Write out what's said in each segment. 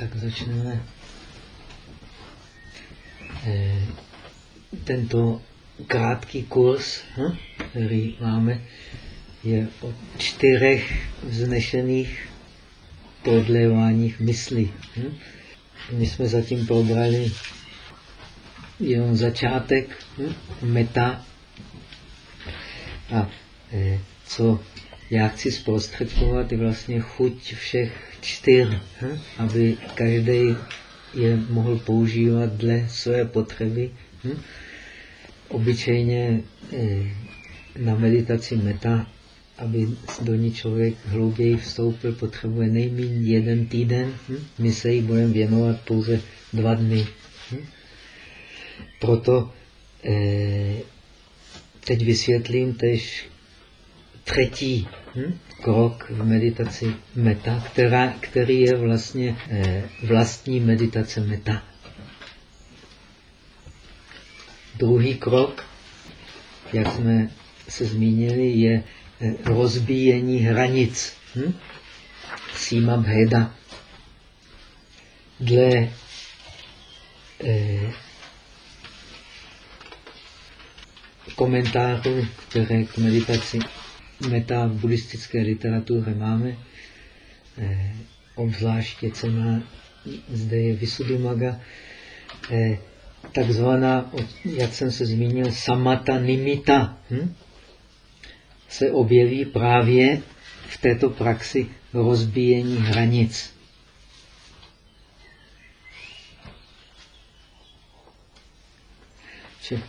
Tak začneme. Eh, tento krátký kurz, hm, který máme, je o čtyřech vznešených prodléváních myslí. Hm. My jsme zatím probrali jenom začátek, hm, meta. A eh, co já chci zprostředkovat, vlastně chuť všech čtyř, hm, aby každý je mohl používat dle své potřeby. Hm. Obyčejně eh, na meditaci meta, aby do ní člověk hlouběji vstoupil, potřebuje nejméně jeden týden. Hm. My se jí budeme věnovat pouze dva dny. Hm. Proto eh, teď vysvětlím tež třetí hm, krok v meditaci meta, která, který je vlastně eh, vlastní meditace meta. Druhý krok, jak jsme se zmínili, je eh, rozbíjení hranic. Hm? Sima bheda. Dle eh, komentářů, které k meditaci meta v buddhistické literatuře máme, eh, obzvláště cena zde je Visuddhimaga, eh, takzvaná, jak jsem se zmínil, samata nimita, hm? se objeví právě v této praxi rozbíjení hranic.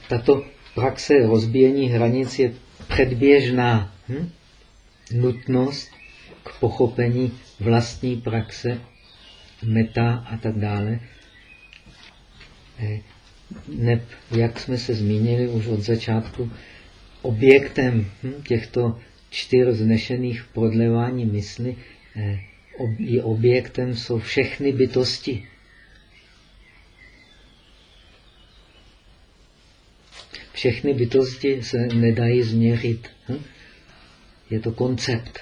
Tato praxe rozbíjení hranic je předběžná hm? nutnost k pochopení vlastní praxe, meta a tak dále. Eh, neb, jak jsme se zmínili už od začátku, objektem hm, těchto čtyř znešených prodlevání mysli eh, je objektem jsou všechny bytosti. Všechny bytosti se nedají změřit. Hm? Je to koncept.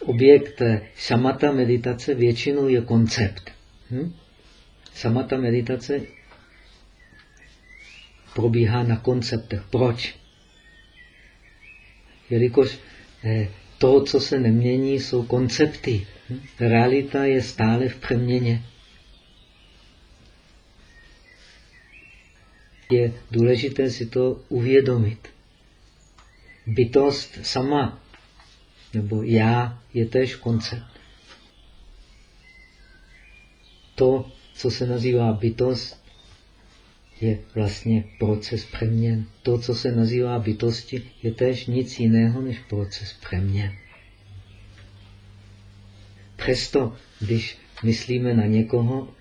Objekt samata meditace většinou je koncept. Hm? Samata meditace probíhá na konceptech. Proč? Jelikož eh, to, co se nemění, jsou koncepty. Hm? Realita je stále v přeměně. Je důležité si to uvědomit bytost sama, nebo já, je též koncept. To, co se nazývá bytost, je vlastně proces přeměn. To, co se nazývá bytosti, je též nic jiného než proces přeměn. Přesto, když myslíme na někoho,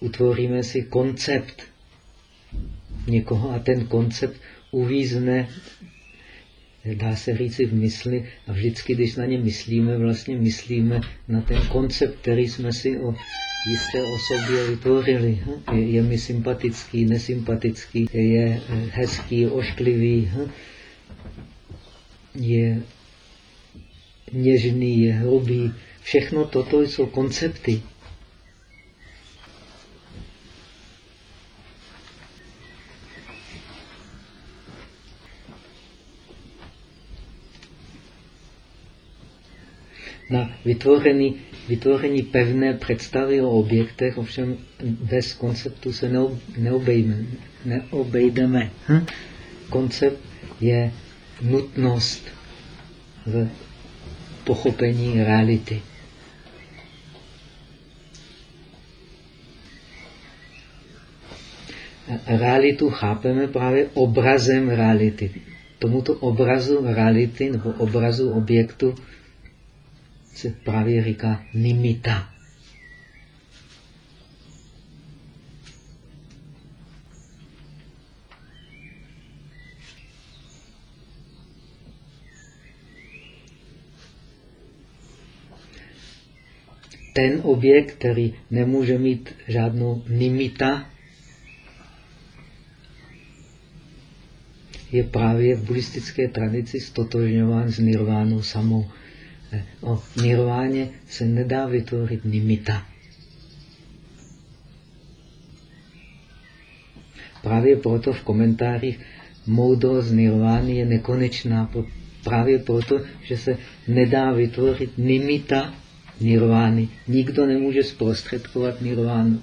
utvoříme si koncept někoho a ten koncept uvízne, dá se říci v mysli a vždycky, když na ně myslíme, vlastně myslíme na ten koncept, který jsme si o jisté osobě vytvořili. Je, je mi sympatický, nesympatický, je hezký, ošklivý, je něžný, je hrubý. Všechno toto jsou koncepty. Na vytvoření, vytvoření pevné představy o objektech, ovšem bez konceptu se neobejdeme. neobejdeme. Hm? Koncept je nutnost v pochopení reality. Realitu chápeme právě obrazem reality. Tomuto obrazu reality nebo obrazu objektu se právě říká nimita. Ten objekt, který nemůže mít žádnou nimita, je právě v buddhistické tradici stotožňován s nirvánou samou. O nirváně se nedá vytvořit nimita. Právě proto v komentářích moudrost nirvány je nekonečná. Právě proto, že se nedá vytvořit nimita nirvány. Nikdo nemůže zprostředkovat nirvánu.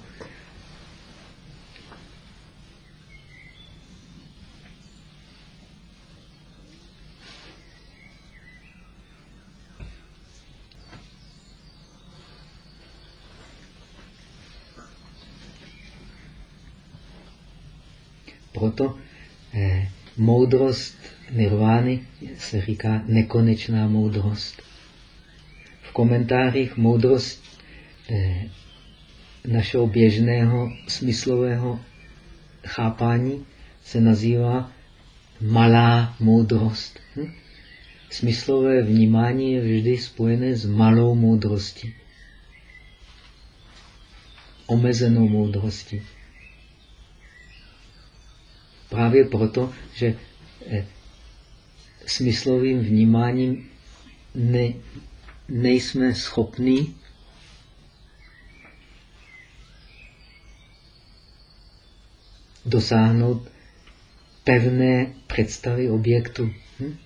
Proto eh, moudrost nirvány se říká nekonečná moudrost. V komentářích moudrost eh, našeho běžného smyslového chápání se nazývá malá moudrost. Hm? Smyslové vnímání je vždy spojené s malou moudrostí. Omezenou moudrostí. Právě proto, že eh, smyslovým vnímáním ne, nejsme schopni dosáhnout pevné představy objektu. Hm?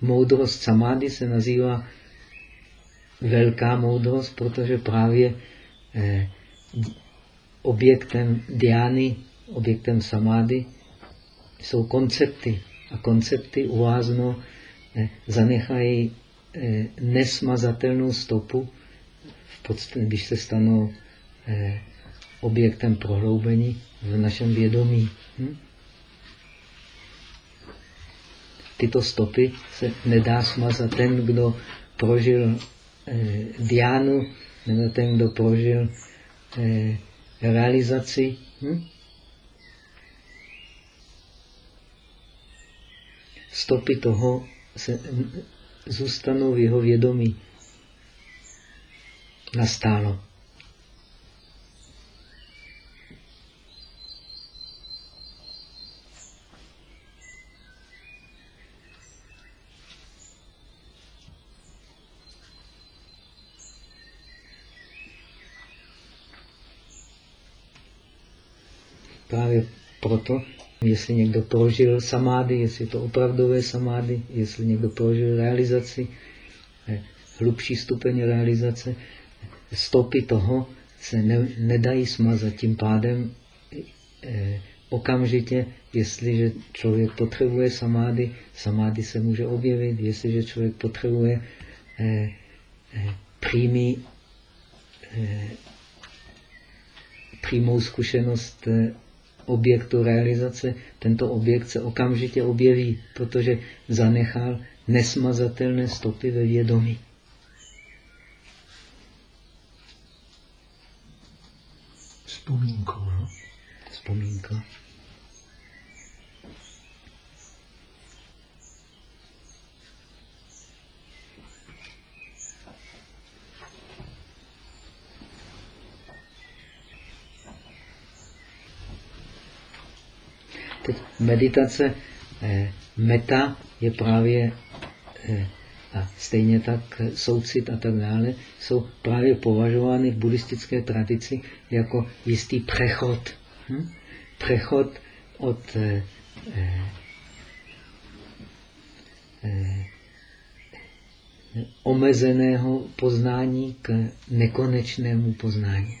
Moudrost samády se nazývá velká moudrost, protože právě eh, objektem diány, objektem samády jsou koncepty. A koncepty uvázno eh, zanechají eh, nesmazatelnou stopu, v podstatě, když se stanou eh, objektem prohloubení v našem vědomí. Hm? Tyto stopy se nedá smazat. Ten, kdo prožil diánu, nebo ten, kdo prožil eh, realizaci, hm? stopy toho se zůstanou v jeho vědomí nastálo. Právě proto Jestli někdo prožil samády, jestli je to opravdové samády, jestli někdo prožil realizaci, eh, hlubší stupeň realizace, stopy toho se ne, nedají smazat. Tím pádem eh, okamžitě, jestliže člověk potřebuje samády, samády se může objevit. Jestliže člověk potřebuje eh, eh, přímý, eh, přímou zkušenost eh, objektu realizace, tento objekt se okamžitě objeví, protože zanechal nesmazatelné stopy ve vědomí. Vzpomínkou, no? Vzpomínka. Teď meditace eh, meta je právě eh, a stejně tak soucit a tak dále, jsou právě považovány v buddhistické tradici jako jistý přechod. Hm? Přechod od eh, eh, omezeného poznání k nekonečnému poznání.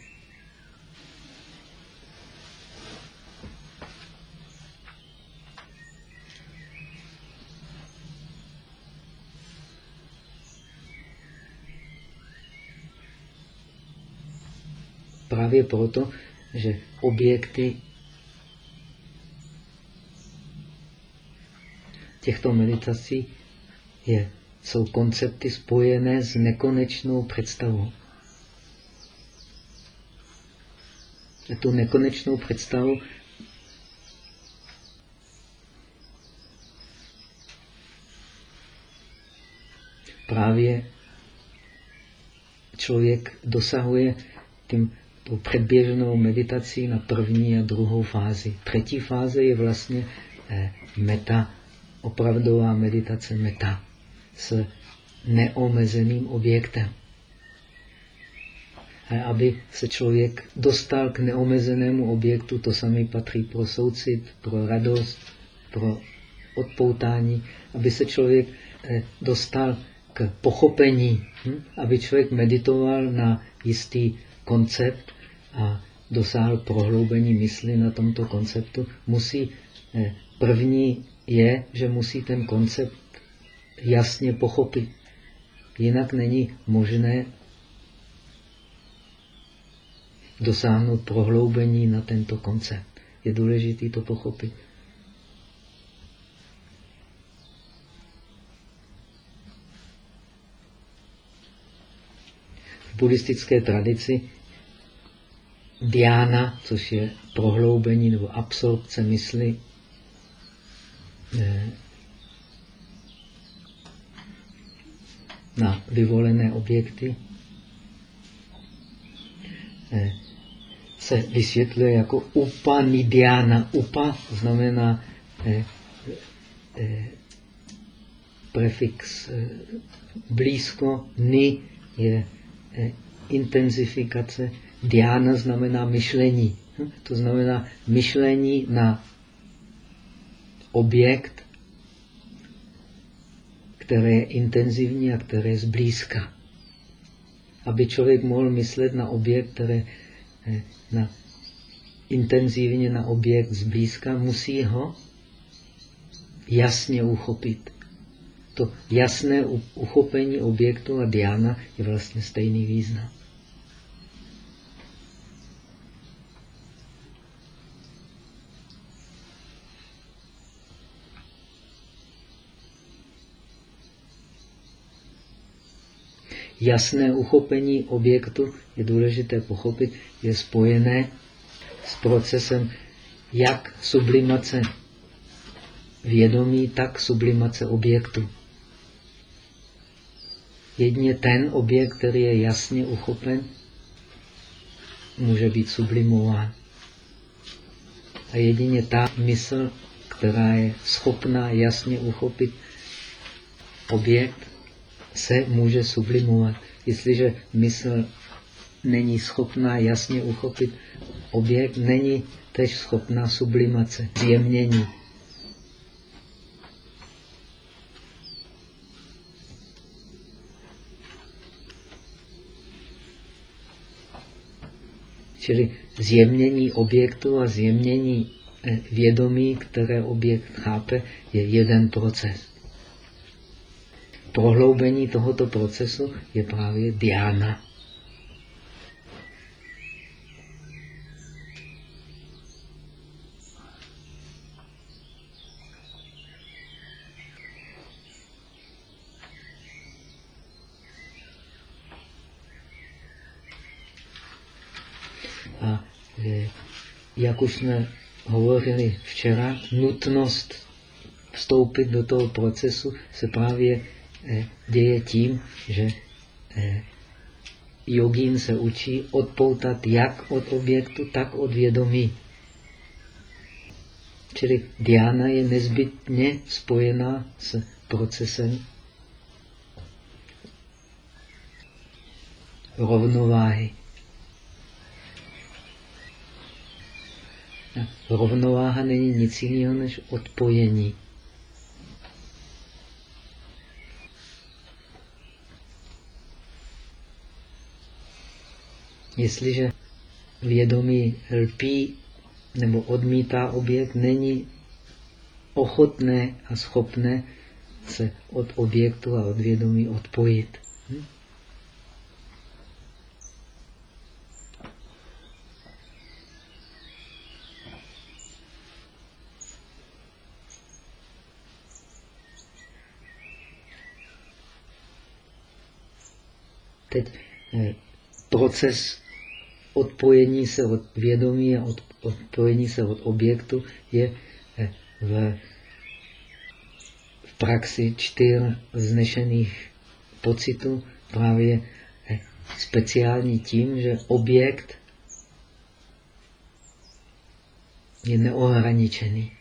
Právě proto, že objekty těchto meditací je, jsou koncepty spojené s nekonečnou představou. A tu nekonečnou představu právě člověk dosahuje tím tou předběžnou meditací na první a druhou fázi. Třetí fáze je vlastně eh, meta, opravdová meditace meta s neomezeným objektem. A aby se člověk dostal k neomezenému objektu, to samé patří pro soucit, pro radost, pro odpoutání, aby se člověk eh, dostal k pochopení, hm? aby člověk meditoval na jistý koncept a dosáhl prohloubení mysli na tomto konceptu, musí, eh, první je, že musí ten koncept jasně pochopit. Jinak není možné dosáhnout prohloubení na tento koncept. Je důležité to pochopit. V buddhistické tradici diána, což je prohloubení nebo absorpce mysli, eh, na vyvolené objekty, eh, se vysvětluje jako upa nidiana. Upa znamená eh, prefix blízko, ni je intenzifikace, diana znamená myšlení. Hm? To znamená myšlení na objekt, které je intenzivní a které je zblízka. Aby člověk mohl myslet na objekt, které eh, na, intenzivně na objekt zblízka, musí ho jasně uchopit. To jasné uchopení objektu a diana je vlastně stejný význam. Jasné uchopení objektu, je důležité pochopit, je spojené s procesem jak sublimace vědomí, tak sublimace objektu. Jedně ten objekt, který je jasně uchopen, může být sublimován. A jedině ta mysl, která je schopná jasně uchopit objekt, se může sublimovat. Jestliže mysl není schopná jasně uchopit objekt, není tež schopná sublimace, zjemnění. Čili zjemnění objektu a zjemnění eh, vědomí, které objekt chápe, je jeden proces prohloubení tohoto procesu je právě diána. A e, jak už jsme hovořili včera, nutnost vstoupit do toho procesu se právě děje tím, že eh, jogín se učí odpoutat jak od objektu, tak od vědomí. Čili diana je nezbytně spojená s procesem rovnováhy. Rovnováha není nic jiného než odpojení. Jestliže vědomí lpí nebo odmítá objekt, není ochotné a schopné se od objektu a od vědomí odpojit. Hm? Teď eh, proces Odpojení se od vědomí a od, odpojení se od objektu je eh, v, v praxi čtyř znešených pocitů právě eh, speciální tím, že objekt je neohraničený.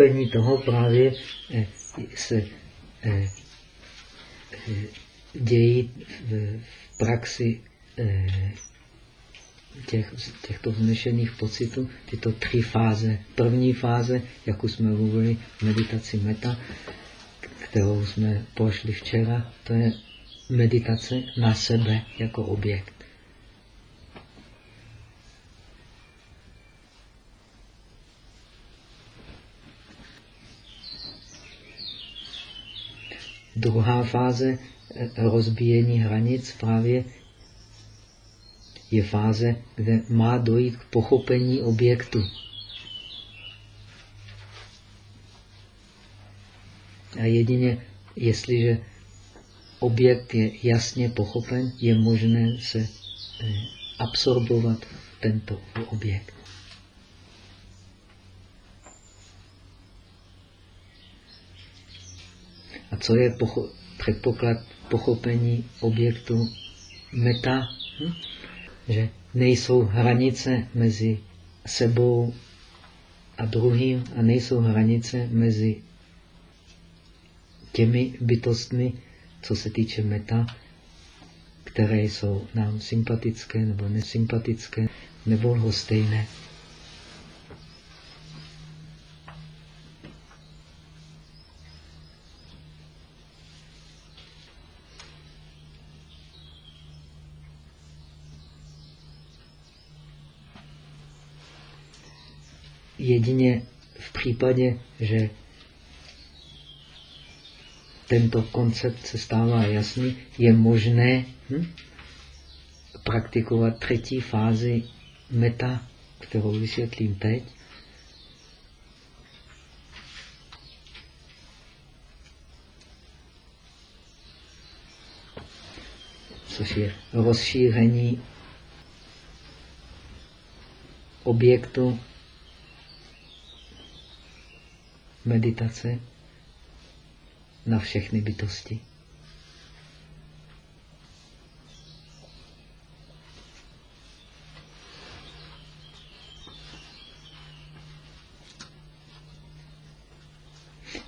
Pochopení toho právě eh, se eh, eh, dějí v praxi těch, těchto vznešených pocitů, tyto tři fáze. První fáze, jak už jsme mluvili, meditaci meta, kterou jsme prošli včera, to je meditace na sebe jako objekt. Druhá fáze eh, rozbíjení hranic právě je fáze, kde má dojít k pochopení objektu. A jedině, jestliže objekt je jasně pochopen, je možné se eh, absorbovat tento objekt. A co je pocho předpoklad pochopení objektu meta? Hm? Že nejsou hranice mezi sebou a druhým a nejsou hranice mezi těmi bytostmi, co se týče meta, které jsou nám sympatické nebo nesympatické, nebo lhostejné. Jedině v případě, že tento koncept se stává jasný, je možné hm, praktikovat třetí fázi meta, kterou vysvětlím teď. což je rozšíření objektu meditace na všechny bytosti.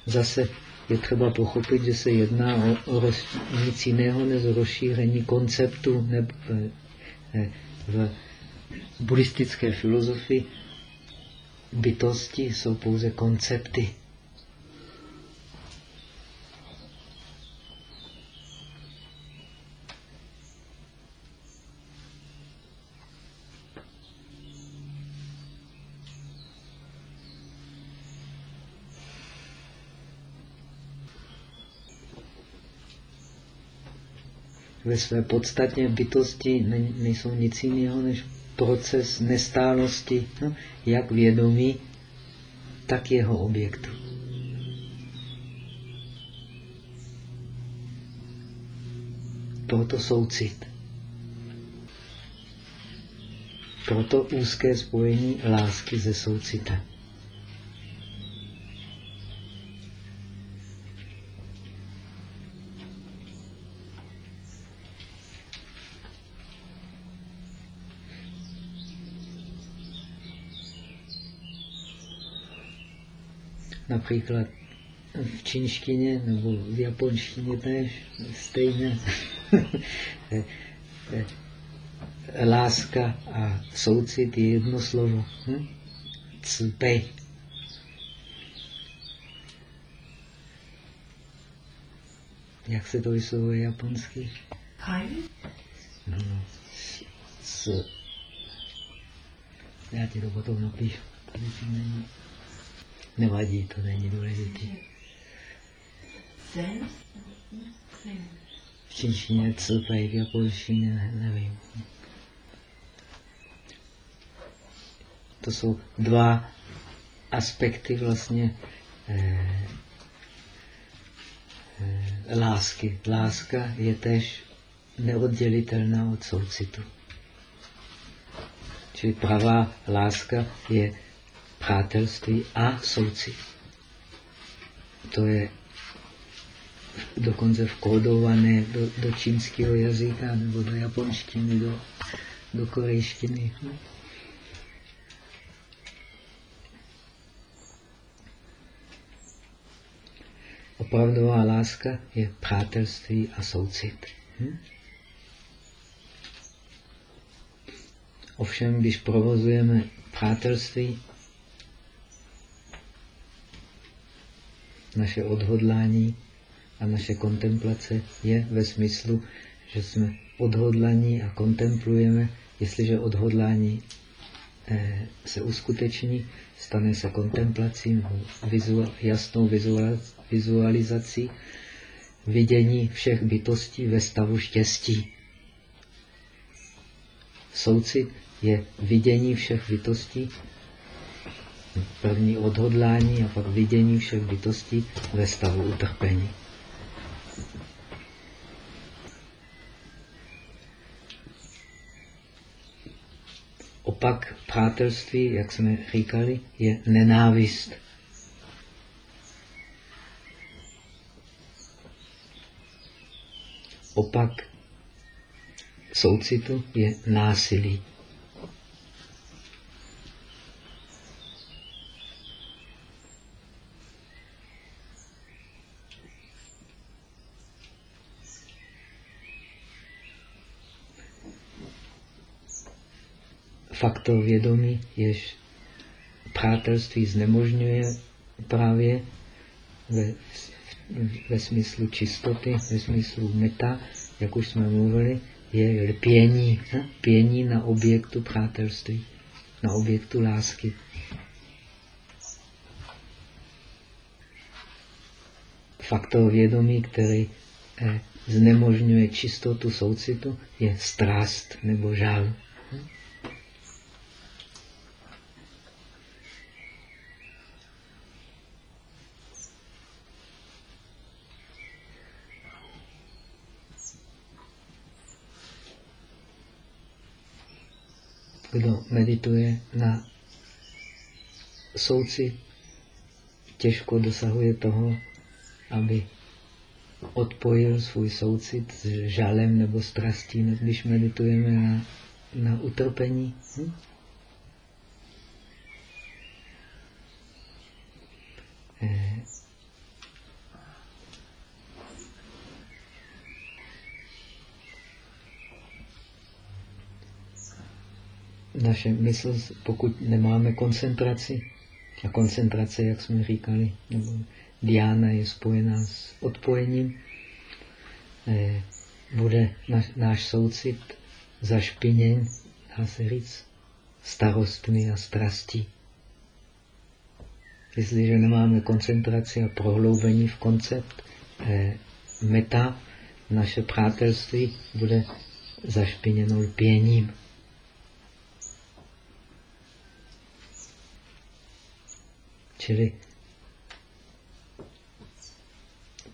Zase je třeba pochopit, že se jedná o, o nic jiného než rozšíření konceptu nebo v, v buddhistické filozofii bytosti jsou pouze koncepty. Ve své podstatě bytosti nejsou nic jiného než proces nestálosti, no, jak vědomí, tak jeho objektu. Proto soucit. Proto úzké spojení lásky se soucitem. Například v čínštině nebo v japonštině tež stejně. Láska a soucit je jedno slovo. Hm? Cpej. Jak se to vyslovuje japonsky? Hai? No, no. S, já ti to potom napíšu. Tady není. Nevadí, to není důležité. V čínštině cpej, v japonštině ne, nevím. To jsou dva aspekty vlastně eh, eh, lásky. Láska je tež neoddělitelná od soucitu. Čili pravá láska je přátelství a soucit. To je dokonce vkódované do, do čínského jazyka nebo do japonštiny, do, do korejštiny. Opravdová láska je přátelství a soucit. Hm? Ovšem, když provozujeme přátelství, naše odhodlání a naše kontemplace je ve smyslu, že jsme odhodlaní a kontemplujeme, jestliže odhodlání eh, se uskuteční, stane se kontemplací, jasnou vizualizací vidění všech bytostí ve stavu štěstí. Soucit je vidění všech bytostí, první odhodlání a pak vidění všech bytostí ve stavu utrpení. Opak přátelství, jak jsme říkali, je nenávist. Opak soucitu je násilí. Faktor vědomí, jež přátelství znemožňuje právě ve, ve smyslu čistoty, ve smyslu meta, jak už jsme mluvili, je lpění, pění na objektu přátelství, na objektu lásky. Faktor vědomí, který eh, znemožňuje čistotu soucitu, je strast nebo žál. kdo medituje na souci, těžko dosahuje toho, aby odpojil svůj soucit s žalem nebo strastí, když meditujeme na, na utrpení. Hm? Naše mysl, pokud nemáme koncentraci, a koncentrace, jak jsme říkali, nebo diána je spojená s odpojením, eh, bude náš soucit zašpiněn, dá se říct, starostmi a strastí. Jestliže nemáme koncentraci a prohloubení v koncept eh, meta, naše přátelství bude zašpiněno lpěním. Čili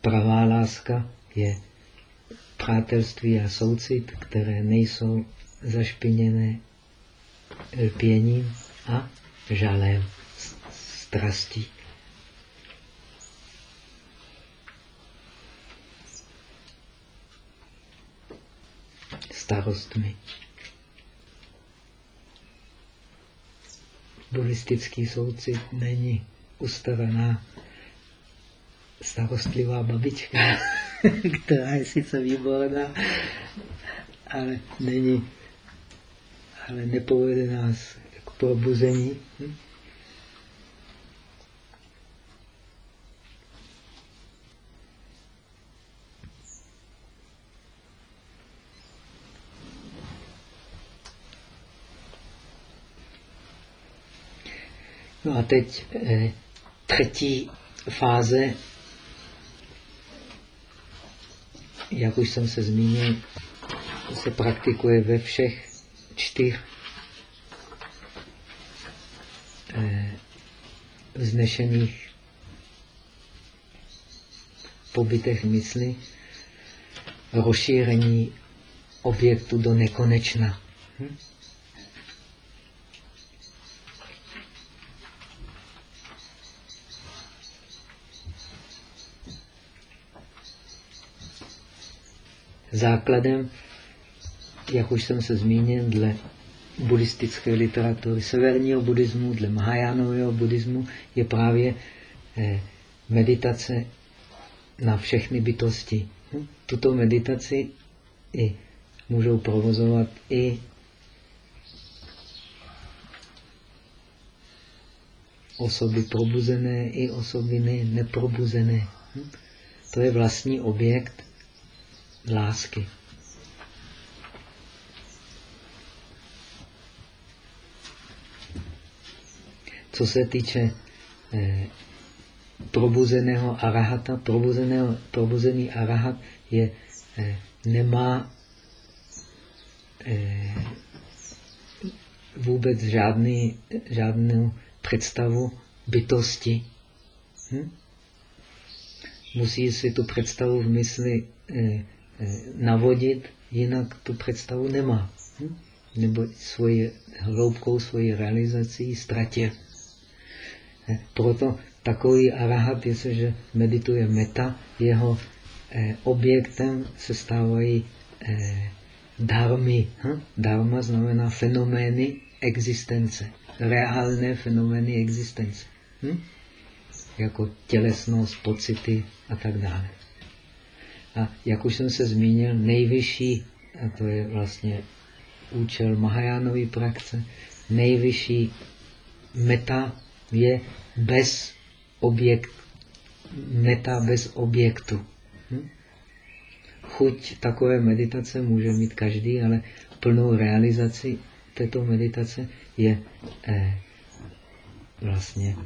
pravá láska je přátelství a soucit, které nejsou zašpiněné lpěním a žalem, strastí. starostmi. Buddhistický soucit není ustavená starostlivá babička, která je sice výborná, ale není, ale nepovede nás k probuzení. Hm? No a teď eh, třetí fáze, jak už jsem se zmínil, se praktikuje ve všech čtyř eh, vznešených pobytech mysli rozšíření objektu do nekonečna. Hm? Základem, jak už jsem se zmínil, dle buddhistické literatury severního buddhismu, dle Mahajánového buddhismu, je právě eh, meditace na všechny bytosti. Hm? Tuto meditaci i můžou provozovat i osoby probuzené, i osoby ne, neprobuzené. Hm? To je vlastní objekt lásky. Co se týče eh, probuzeného arahata, probuzeného, probuzený arahat je, eh, nemá eh, vůbec žádný, žádnou představu bytosti. Hm? Musí si tu představu v mysli eh, navodit, jinak tu představu nemá. Hm? Nebo svoji hloubkou, svoji realizací ztratil. Eh, proto takový arahat, jestliže medituje meta, jeho eh, objektem se stávají eh, dharmy. Hm? Dharma znamená fenomény existence. Reálné fenomény existence. Hm? Jako tělesnost, pocity a tak dále. A jak už jsem se zmínil, nejvyšší, a to je vlastně účel Mahajánové praxe, nejvyšší meta je bez objekt, meta bez objektu. Hm? Chuť takové meditace může mít každý, ale plnou realizaci této meditace je eh, vlastně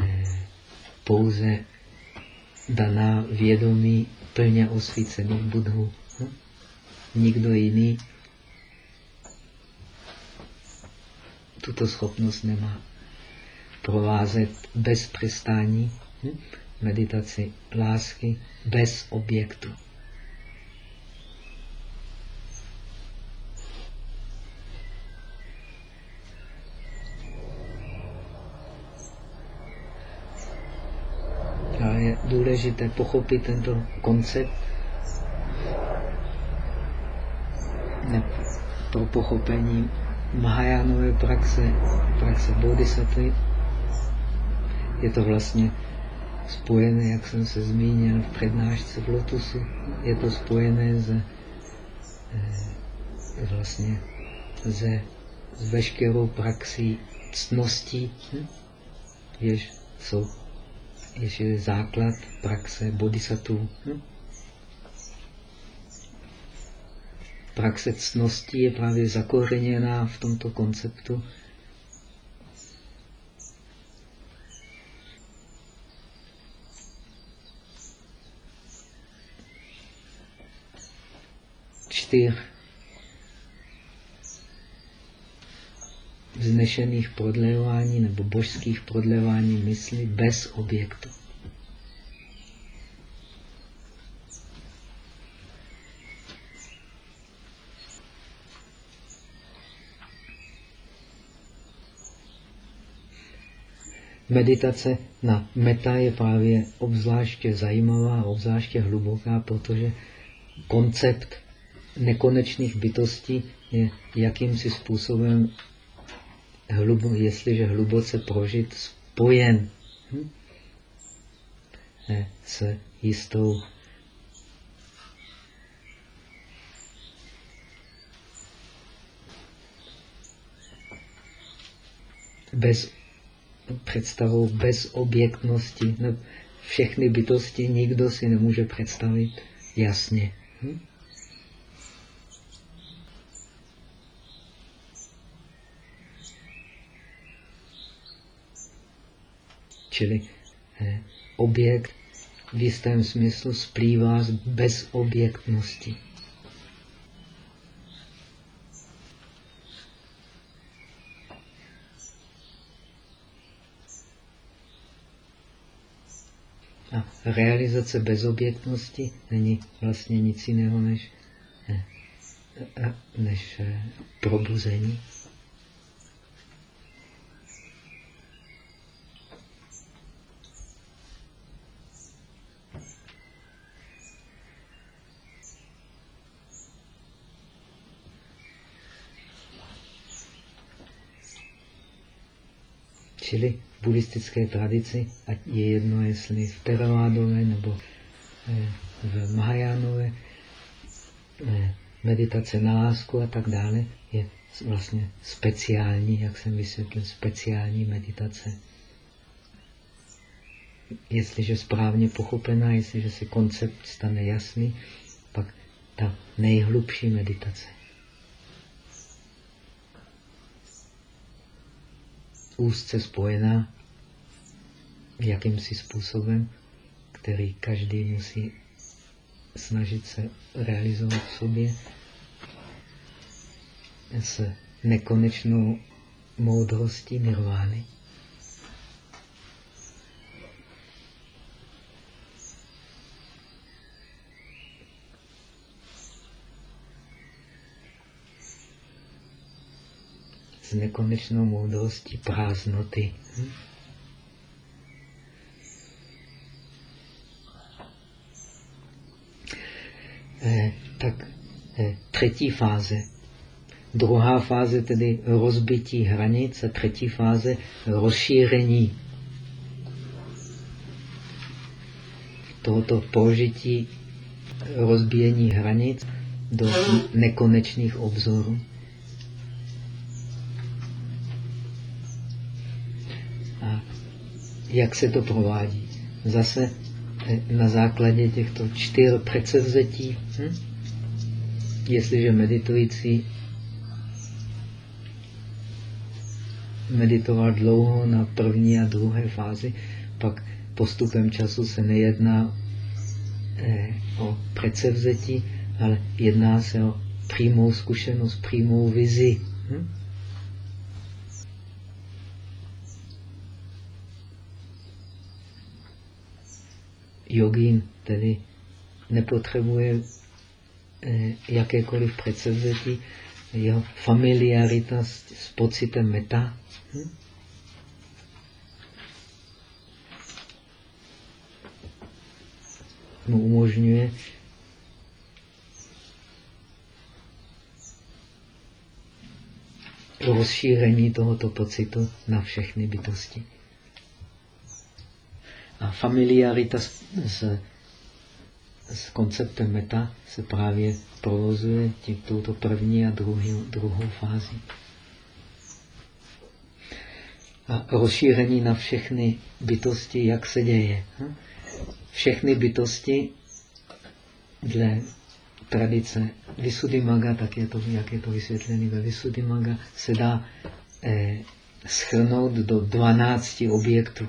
eh, pouze daná vědomí plně osvícených budhů. Hm? Nikdo jiný tuto schopnost nemá. Provázet bez přestání hm? meditaci lásky bez objektu. je důležité pochopit tento koncept pro pochopení Mahajánové praxe, praxe Bodhisattva. Je to vlastně spojené, jak jsem se zmínil v přednášce v Lotusu, je to spojené s, eh, vlastně se, s veškerou praxí cností, hm? jež jsou jež je základ praxe bodhisattva. Hm? Praxe cnosti je právě zakořeněná v tomto konceptu. Čtyř vznešených prodlevání nebo božských prodlevání mysli bez objektu. Meditace na meta je právě obzvláště zajímavá, obzvláště hluboká, protože koncept nekonečných bytostí je jakýmsi způsobem hlubo, jestliže hluboce prožit, spojen hm? s jistou bez představou bez objektnosti. Všechny bytosti nikdo si nemůže představit jasně. Hm? Čili eh, objekt v jistém smyslu splývá z bezobjektnosti. A realizace bezobjektnosti není vlastně nic jiného než, eh, eh, než probuzení. Čili v buddhistické tradici, ať je jedno, jestli v Theravádové nebo eh, v Mahajánové, eh, meditace na lásku a tak dále, je vlastně speciální, jak jsem vysvětlil, speciální meditace. Jestliže správně pochopená, jestliže se koncept stane jasný, pak ta nejhlubší meditace. Úzce spojená jakýmsi způsobem, který každý musí snažit se realizovat v sobě s nekonečnou moudrostí nirvány. S nekonečnou moudrostí prázdnoty. Hm? Eh, tak eh, třetí fáze. Druhá fáze tedy rozbití hranic a třetí fáze rozšíření tohoto prožití rozbíjení hranic do nekonečných obzorů. Jak se to provádí. Zase eh, na základě těchto čtyř předsevzetí, hm? jestliže meditující meditoval dlouho na první a druhé fázi, pak postupem času se nejedná eh, o předsevzetí, ale jedná se o přímou zkušenost, přímou vizi. Hm? Jogín tedy nepotřebuje eh, jakékoliv předsevzetí, jeho familiarita s, s pocitem meta. Hm? mu umožňuje rozšíření tohoto pocitu na všechny bytosti. A familiarita s, s, s konceptem meta se právě provozuje tím, touto první a druhý, druhou fází. A rozšíření na všechny bytosti, jak se děje. Všechny bytosti dle tradice Visuddhimaga, tak je to, jak je to vysvětlené ve Visuddhimaga, se dá eh, schrnout do 12 objektů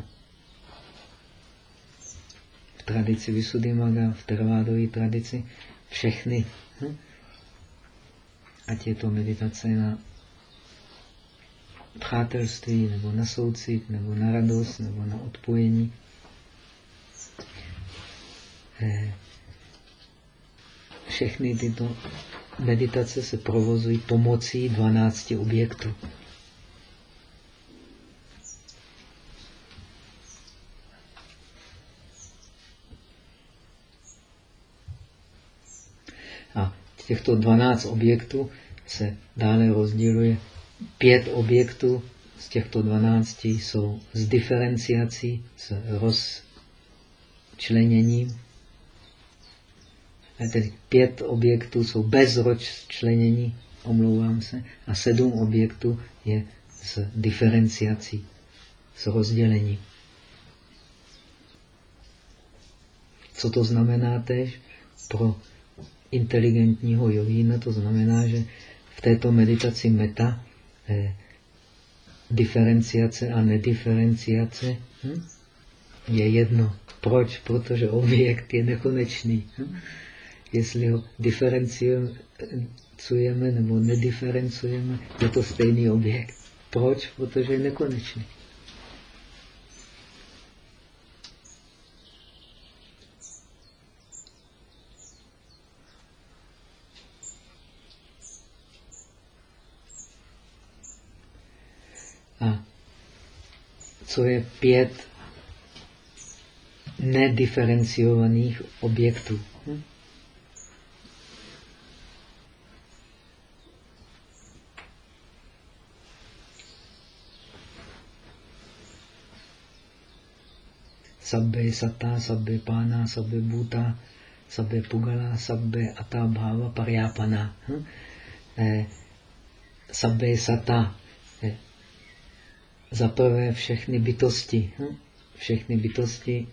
tradici Visuddhimaga, v Theravádové tradici, všechny. Hm? Ať je to meditace na přátelství, nebo na soucit, nebo na radost, nebo na odpojení. Eh, všechny tyto meditace se provozují pomocí 12 objektů. Těchto 12 objektů se dále rozděluje. Pět objektů z těchto 12 jsou s diferenciací, s rozčleněním. A tedy pět objektů jsou bez rozčlenění, omlouvám se, a sedm objektů je s diferenciací, s rozdělením. Co to znamená tež pro inteligentního jogína, to znamená, že v této meditaci meta eh, diferenciace a nediferenciace hm, je jedno. Proč? Protože objekt je nekonečný. Hm? Jestli ho diferenciujeme nebo nediferencujeme, je to stejný objekt. Proč? Protože je nekonečný. Co je pět nediferenciovaných objektů. Sabbe sata, sabbe pána, sabbe bhuta, sabbe pugala, sabbe atabhava paryapana. Hm? Eh, sabbe sata. Za prvé všechny bytosti. Hm? Všechny bytosti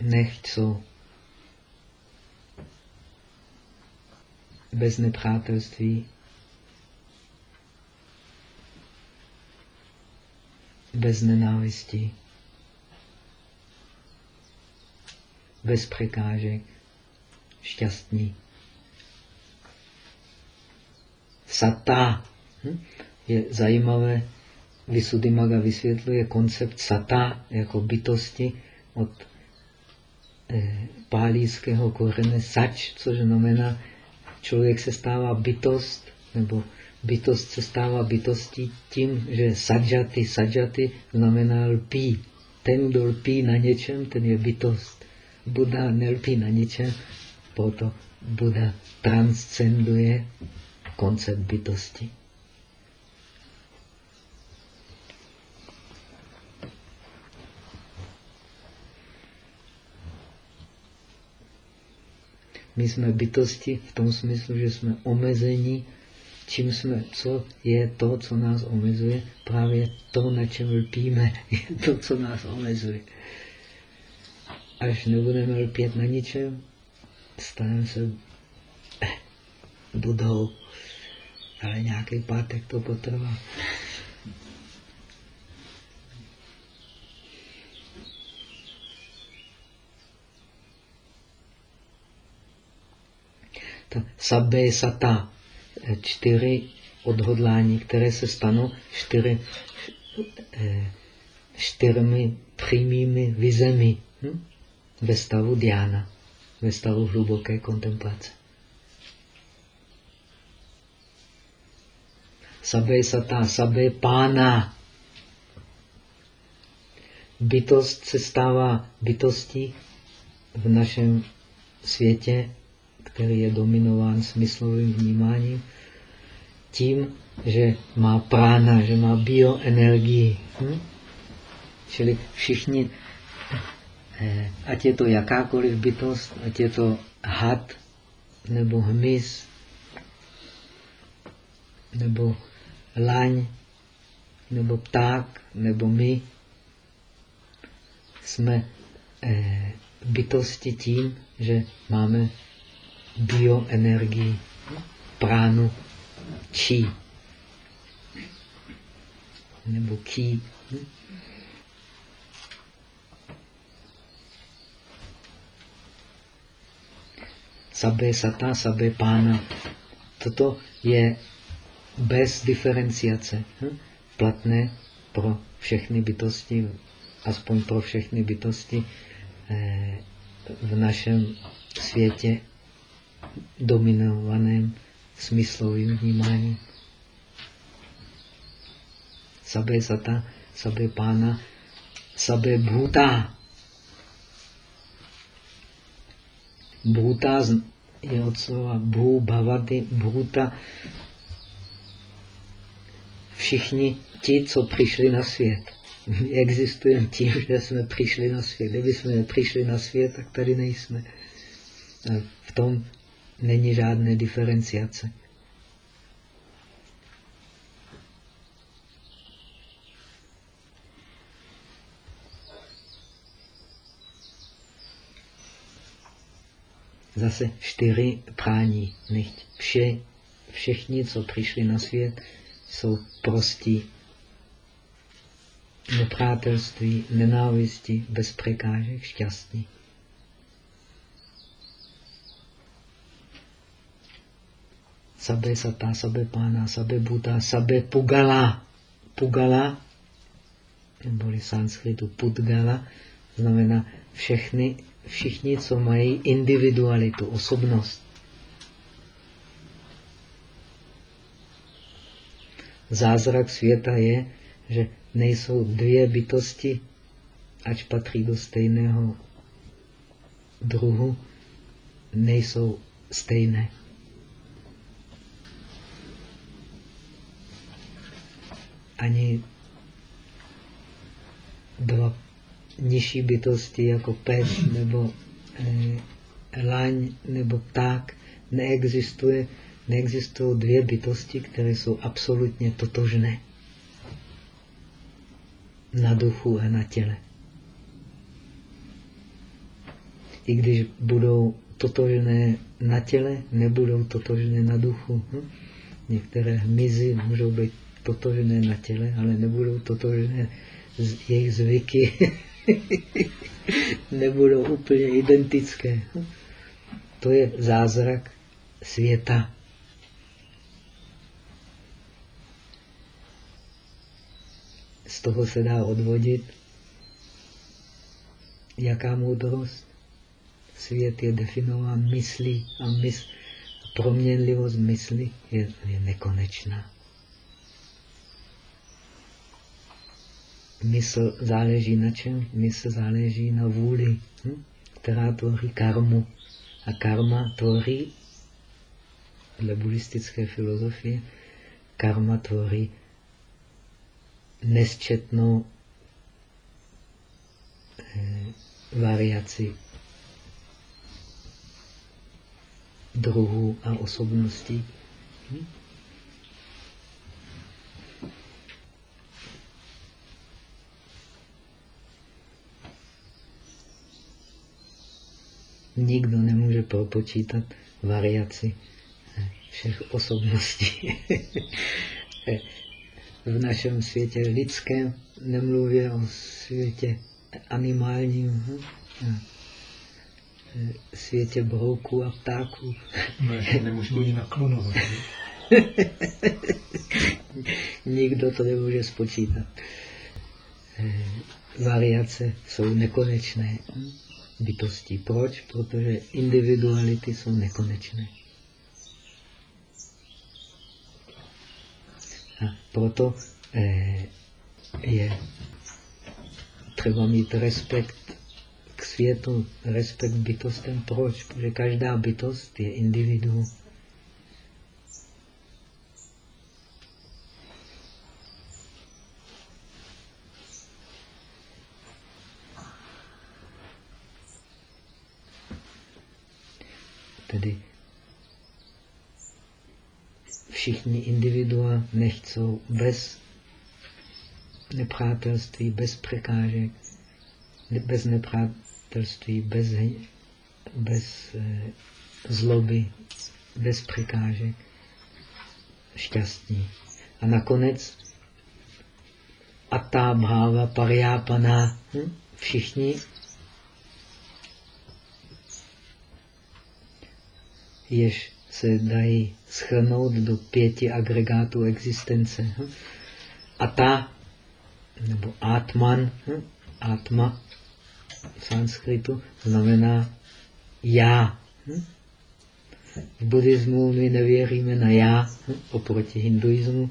nechť jsou bez nepřátelství, bez nenávisti. bez překážek, šťastný. Sata. Hm? Je zajímavé, Maga vysvětluje koncept sata jako bytosti od eh, pálíského korene sač, což znamená, člověk se stává bytost, nebo bytost se stává bytostí tím, že sadžaty, sadžaty znamená lpí. Ten, kdo lpí na něčem, ten je bytost. Buddha nelpí na ničem, proto Buddha transcenduje koncept bytosti. My jsme bytosti v tom smyslu, že jsme omezení, čím jsme, co je to, co nás omezuje, právě to, na čem lpíme, je to, co nás omezuje až nebudeme lpět na ničem, staneme se budou. Ale nějaký pátek to potrvá. Sabbe sata, čtyři odhodlání, které se stanou čtyři, eh, čtyřmi přímými vizemi. Hm? ve stavu diána, ve stavu hluboké kontemplace. Sabe sata, sabe pána. Bytost se stává bytostí v našem světě, který je dominován smyslovým vnímáním, tím, že má prána, že má bioenergii. Hm? Čili všichni Eh, ať je to jakákoliv bytost, ať je to had, nebo hmyz, nebo laň, nebo pták, nebo my, jsme eh, bytosti tím, že máme bioenergii, pránu, či, nebo ký. Sabé sata, sabé pána. Toto je bez diferenciace. Hm? Platné pro všechny bytosti, aspoň pro všechny bytosti eh, v našem světě dominovaném smyslovým vnímáním. Sabé sata, sabé pána, sabé bhuta. Bhuta je od slova bhu, bhavati, bhuta. Všichni ti, co přišli na svět. My existujeme tím, že jsme přišli na svět. Kdyby jsme nepřišli na svět, tak tady nejsme. V tom není žádné diferenciace. zase čtyři prání. Nechť vše, všichni, co přišli na svět, jsou prostí nepřátelství, nenávisti, bez překážek, šťastní. Sabe sata, sabe pána, sabe buta, sabe pugala. Pugala, neboli sanskritu pudgala, znamená všechny všichni, co mají individualitu, osobnost. Zázrak světa je, že nejsou dvě bytosti, ač patří do stejného druhu, nejsou stejné. Ani dva nižší bytosti jako pes nebo eh, laň nebo pták neexistuje, neexistují dvě bytosti, které jsou absolutně totožné na duchu a na těle. I když budou totožné na těle, nebudou totožné na duchu. Hm? Některé hmyzy můžou být totožné na těle, ale nebudou totožné jejich zvyky. nebudou úplně identické. To je zázrak světa. Z toho se dá odvodit, jaká moudrost. Svět je definován myslí a mysl, proměnlivost mysli je, je nekonečná. Mysl záleží na čem? Mysl záleží na vůli, hm? která tvoří karmu. A karma tvoří, dle buddhistické filozofie, karma tvoří nesčetnou eh, variaci druhů a osobností. Nikdo nemůže propočítat variaci všech osobností. v našem světě lidském, nemluvě o světě animálním, světě brouků a ptáků. Ne, nemůžu ani naklonovat. Nikdo to nemůže spočítat. Variace jsou nekonečné bytosti. Proč? Protože individuality jsou nekonečné. A proto eh, je třeba mít respekt k světu, respekt bytostem. Proč? Protože každá bytost je individuum. Tedy všichni individua nechcou bez nepřátelství, bez překážek, bez nepřátelství, bez, bez eh, zloby, bez překážek, šťastní. A nakonec atá bháva pariápaná. Hm? Všichni jež se dají schrnout do pěti agregátů existence. A ta, nebo Atman? Atma v sanskritu znamená já. V buddhismu my nevěříme na já, oproti hinduismu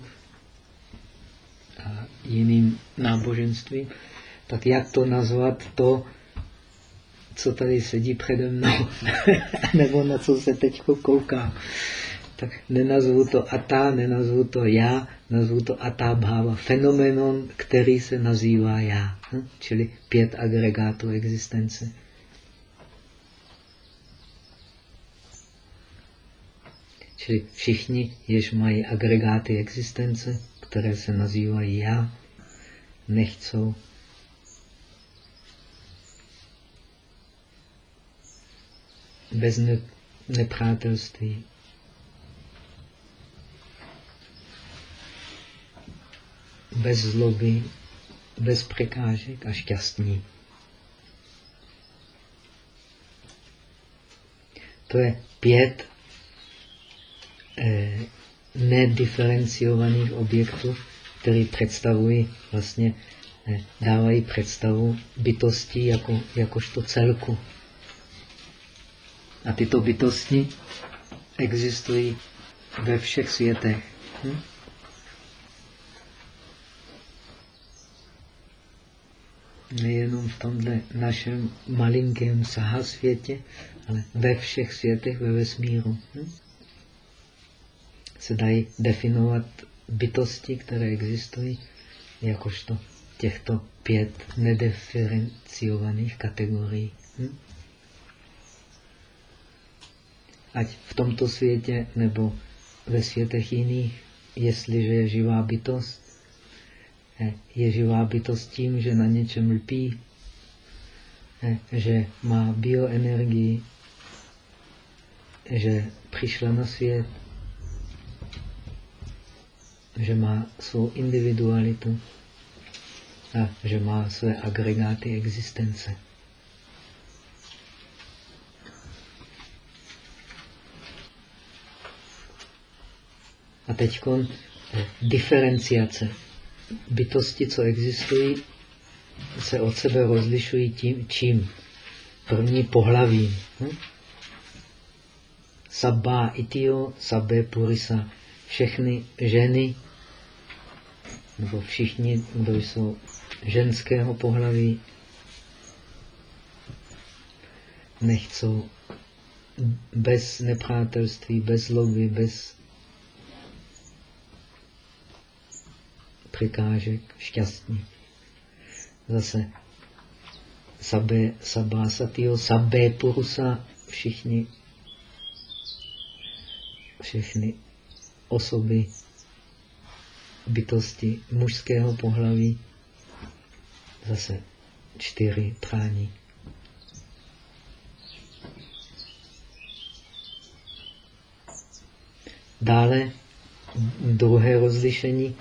a jiným náboženstvím. Tak jak to nazvat to, co tady sedí přede mnou, nebo na co se teď kouká. Tak nenazvu to atá, nenazvu to já, nazvu to atá bhava, fenomenon, který se nazývá já, hm? čili pět agregátů existence. Čili všichni, jež mají agregáty existence, které se nazývají já, nechcou bez ne nepřátelství. Bez zloby, bez překážek a šťastní. To je pět eh, nediferenciovaných objektů, které představují, vlastně eh, dávají představu bytosti jako, jakožto celku. A tyto bytosti existují ve všech světech. Hm? nejenom v tomhle našem malinkém saha světě, ale ve všech světech ve vesmíru. Hm? Se dají definovat bytosti, které existují, jakožto těchto pět nediferenciovaných kategorií. Hm? Ať v tomto světě nebo ve světech jiných, jestliže je živá bytost, je živá bytost tím, že na něčem lpí, že má bioenergii, že přišla na svět, že má svou individualitu a že má své agregáty existence. A teď diferenciace. Bytosti, co existují, se od sebe rozlišují tím, čím. První pohlaví. Hm? Sabba itio, sabbe purisa. Všechny ženy, nebo všichni, kdo jsou ženského pohlaví, nechcou bez nepřátelství, bez zloby, bez překážek šťastní. Zase sabé, sabá satio, sabé purusa, všichni, všechny osoby, bytosti mužského pohlaví, zase čtyři prání. Dále druhé rozlišení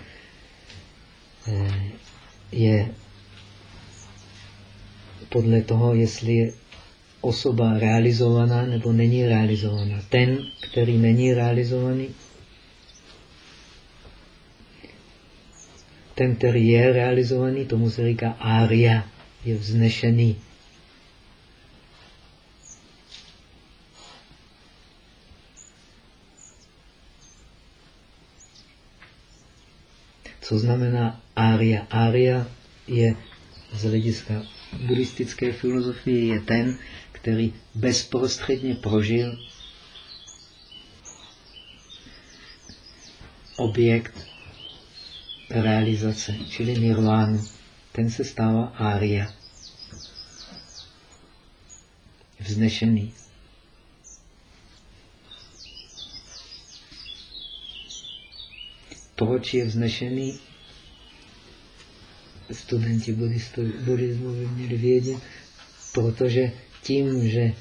je podle toho, jestli je osoba realizovaná nebo není realizovaná. Ten, který není realizovaný, ten, který je realizovaný, tomu se říká ária, je vznešený. Co znamená ária? Ária je z hlediska buddhistické filozofie je ten, který bezprostředně prožil objekt realizace, čili nirvánu. Ten se stává ária. Vznešený. Proč je vznešený? Studenti buddhismu by měli vědět, protože tím, že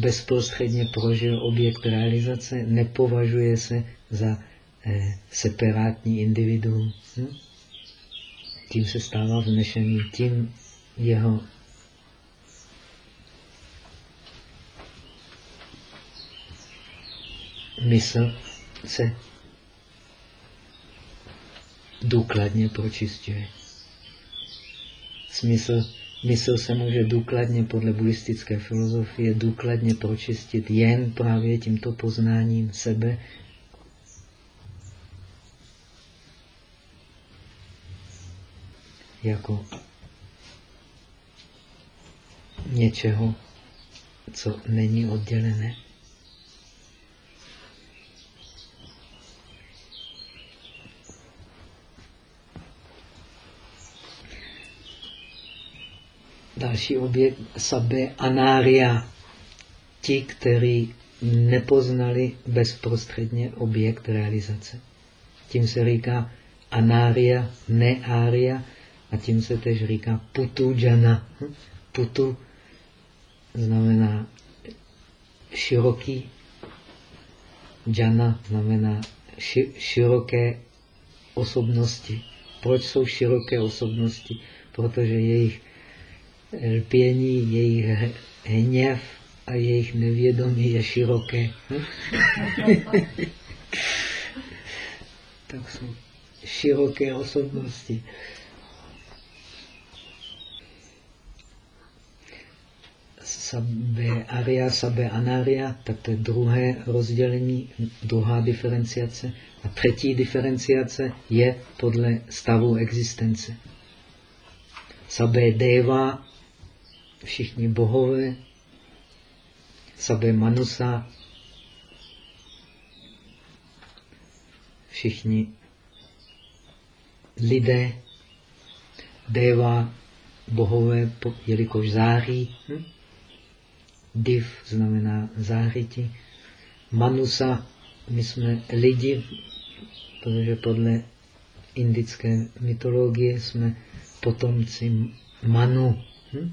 bezprostředně prožil objekt realizace, nepovažuje se za eh, separátní individuum. Hm? Tím se stává vnešený, tím jeho mysl se důkladně pročistuje. Smysl, mysl se může důkladně podle buddhistické filozofie důkladně pročistit jen právě tímto poznáním sebe jako něčeho, co není oddělené. Další objekt sabe anária. Ti, kteří nepoznali bezprostředně objekt realizace. Tím se říká anária, neária, a tím se tež říká putu jana. Hm? Putu znamená široký, jana znamená ši široké osobnosti. Proč jsou široké osobnosti? Protože jejich lpění, jejich hněv a jejich nevědomí je široké. Tak jsou široké osobnosti. sabe aria, sabe anaria, tak to je druhé rozdělení, druhá diferenciace. A třetí diferenciace je podle stavu existence. Sabé Deva, všichni bohové, Sabé Manusa, všichni lidé, Deva, bohové, jelikož září, hm? div znamená zářiti, Manusa, my jsme lidi, protože podle indické mytologie jsme potomci Manu. Hm?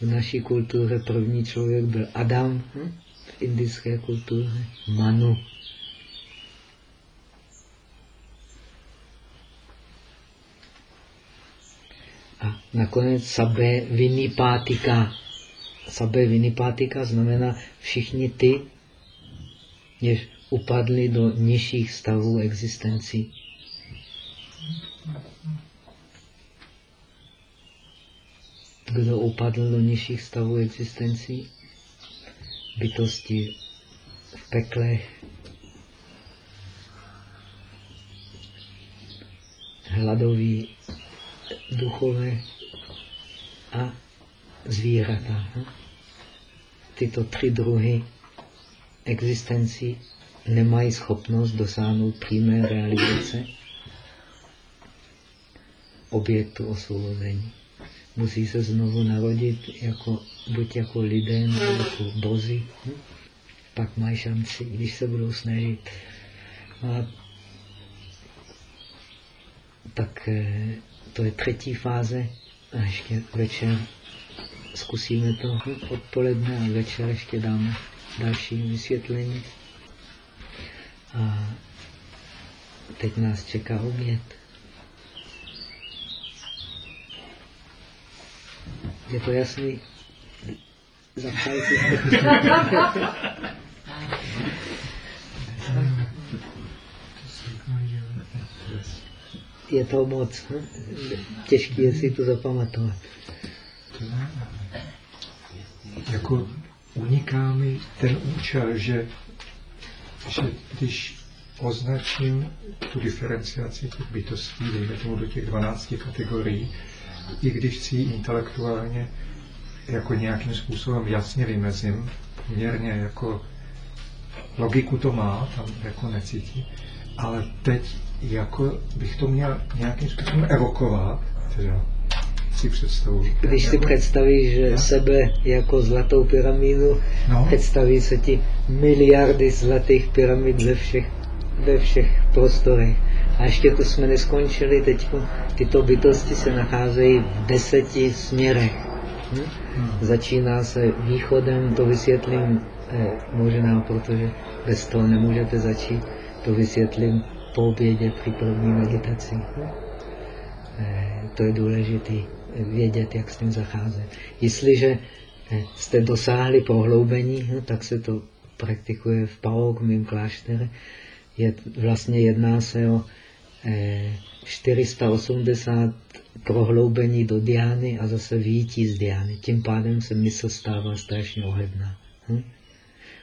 V naší kultuře první člověk byl Adam, hm? v indické kultuře Manu. A nakonec sabé vinipátika. Sabé vinipátika znamená všichni ty, jež upadli do nižších stavů existencí. Kdo upadl do nižších stavů existencí? Bytosti v peklech, hladoví duchové a zvířata. Tyto tři druhy existencí nemají schopnost dosáhnout přímé realizace objektu osvobození. Musí se znovu narodit jako, buď jako lidé nebo jako bozy. Hm? Pak mají šanci, když se budou snažit. A tak eh, to je třetí fáze. A ještě večer zkusíme to odpoledne a večer ještě dáme další vysvětlení. A teď nás čeká oběd. Je to jasný? Je to moc. Hm? Těžké je si to zapamatovat. Jako uniká mi ten účel, že, že když označím tu diferenciaci těch bytostí, dejme tomu do těch 12 kategorií, i když si ji intelektuálně jako nějakým způsobem jasně vymezím, poměrně jako logiku to má, tam jako necítí, ale teď jako bych to měl nějakým způsobem evokovat, teda si představu. Když si představíš že sebe jako zlatou pyramidu, no. představí se ti miliardy zlatých pyramid ve všech, ve všech prostorech. A ještě to jsme neskončili, teď tyto bytosti se nacházejí v deseti směrech. Hm? Hmm. Začíná se východem, to vysvětlím eh, možná, protože bez toho nemůžete začít, to vysvětlím po obědě při první meditaci. Hm? Eh, to je důležité vědět, jak s tím zacházet. Jestliže eh, jste dosáhli prohloubení, hm, tak se to praktikuje v Paok, v mém kláštere. Je, vlastně jedná se o 480 prohloubení do diány a zase výjití z diány. Tím pádem se mysl stává strašně ohledná. Hm?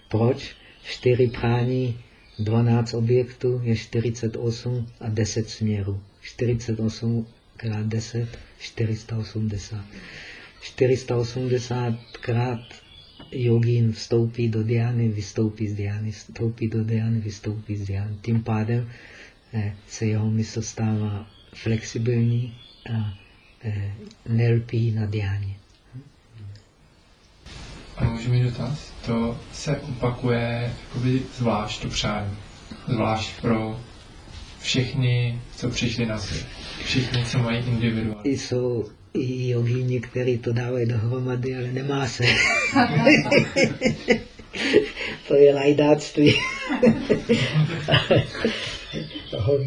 Proč? 4 prání, 12 objektů je 48 a 10 směrů. 48 krát 10, 480. 480 krát jogín vstoupí do diány, vystoupí z diány, vstoupí do diány, vystoupí z diány. Tím pádem Eh, se jeho mysl stává flexibilní a eh, nelpí na diáně. A můžu mít dotaz? To se opakuje jakoby zvlášť to přání. Zvlášť pro všechny, co přišli na svět. Všichni, co mají individuální. Jsou i jogíni, kteří to dávají dohromady, ale nemá se. to je lajdáctví.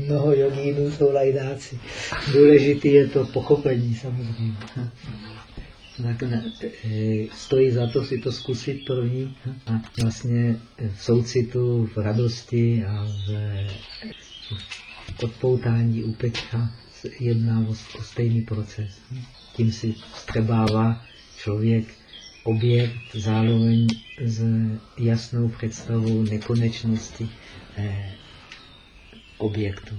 mnoho jogínů jsou lajdáci. Důležitý je to pochopení samozřejmě. Tak e, stojí za to si to zkusit první a vlastně v soucitu, v radosti a v odpoutání upečka jedná o stejný proces. Tím si střebává člověk objekt zároveň s jasnou představou nekonečnosti e, objektu.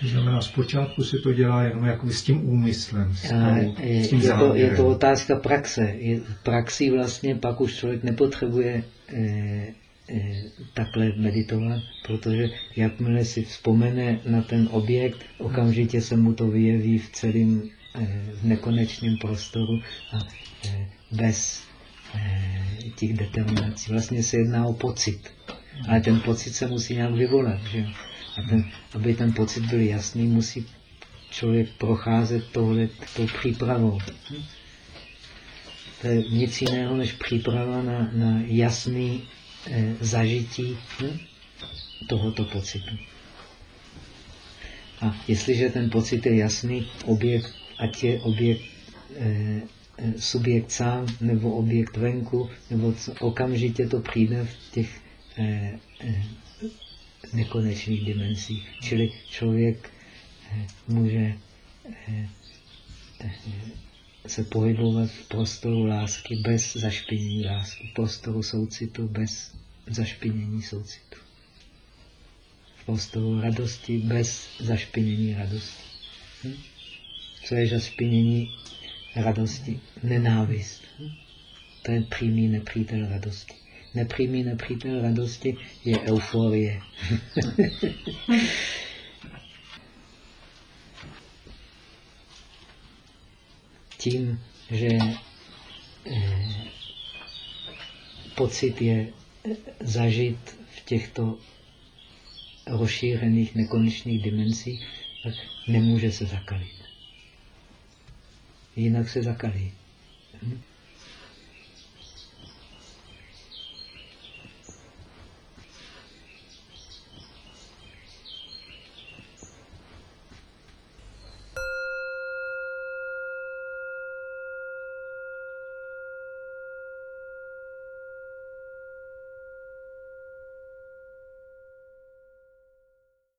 To znamená, zpočátku se to dělá jenom jako s tím úmyslem, s, tou, je, s tím je, to, je to otázka praxe. Je, v praxi vlastně pak už člověk nepotřebuje eh, eh, takhle meditovat, protože jakmile si vzpomene na ten objekt, okamžitě se mu to vyjeví v celém eh, v nekonečném prostoru a eh, bez eh, těch determinací. Vlastně se jedná o pocit. Ale ten pocit se musí nějak vyvolat. Že? A ten, aby ten pocit byl jasný, musí člověk procházet tohle tou přípravou. To je nic jiného než příprava na, na jasný eh, zažití hm? tohoto pocitu. A jestliže ten pocit je jasný, objekt, ať je objekt eh, subjekt sám, nebo objekt venku, nebo co, okamžitě to přijde v těch eh, eh, nekonečných dimenzích. Čili člověk eh, může eh, eh, se pohybovat v prostoru lásky bez zašpinění lásky, v prostoru soucitu bez zašpinění soucitu, v prostoru radosti bez zašpinění radosti. Hm? Co je zašpinění radosti? Nenávist. Hm? To je přímý nepřítel radosti. Nepřímý nepřítel radosti je euforie. Tím, že eh, pocit je eh, zažit v těchto rozšířených nekonečných dimenzích, tak nemůže se zakalit. Jinak se zakalí. Hm?